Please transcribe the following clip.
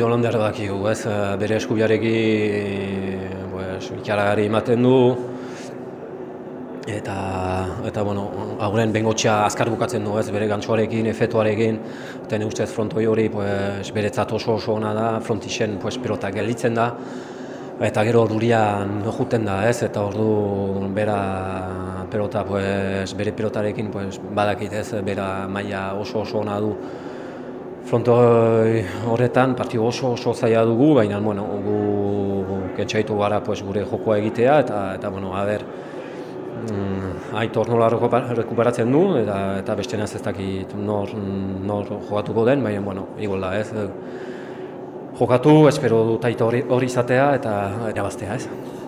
Jolander dakigu, ez, eh, bere eskubiarekin pues, ikaragari ematen du, eta, eta bueno, aurren bengotxea azkar bukatzen du, ez, bere gantxoarekin, efetuarekin, eta ne ustez frontoi hori, pues, beretzat oso oso ona da, frontixen pues, pelota gelditzen da, eta gero ordurian juten da, ez, eta ordu bera pelota, pues, bere pelotarekin pues, badakit, ez, bera maila oso oso ona du, Fronto horretan partio oso oso zaila dugu, baina bueno, gu kentsaitu gara pues, gure jokoa egitea eta eta bueno, a ber mm, Aitor nola rekuperatzen du eta eta beste ez dakit nor, nor jokatuko den, baina bueno, igual da, ez. Jokatu, espero dut hori izatea eta erabaztea, ez.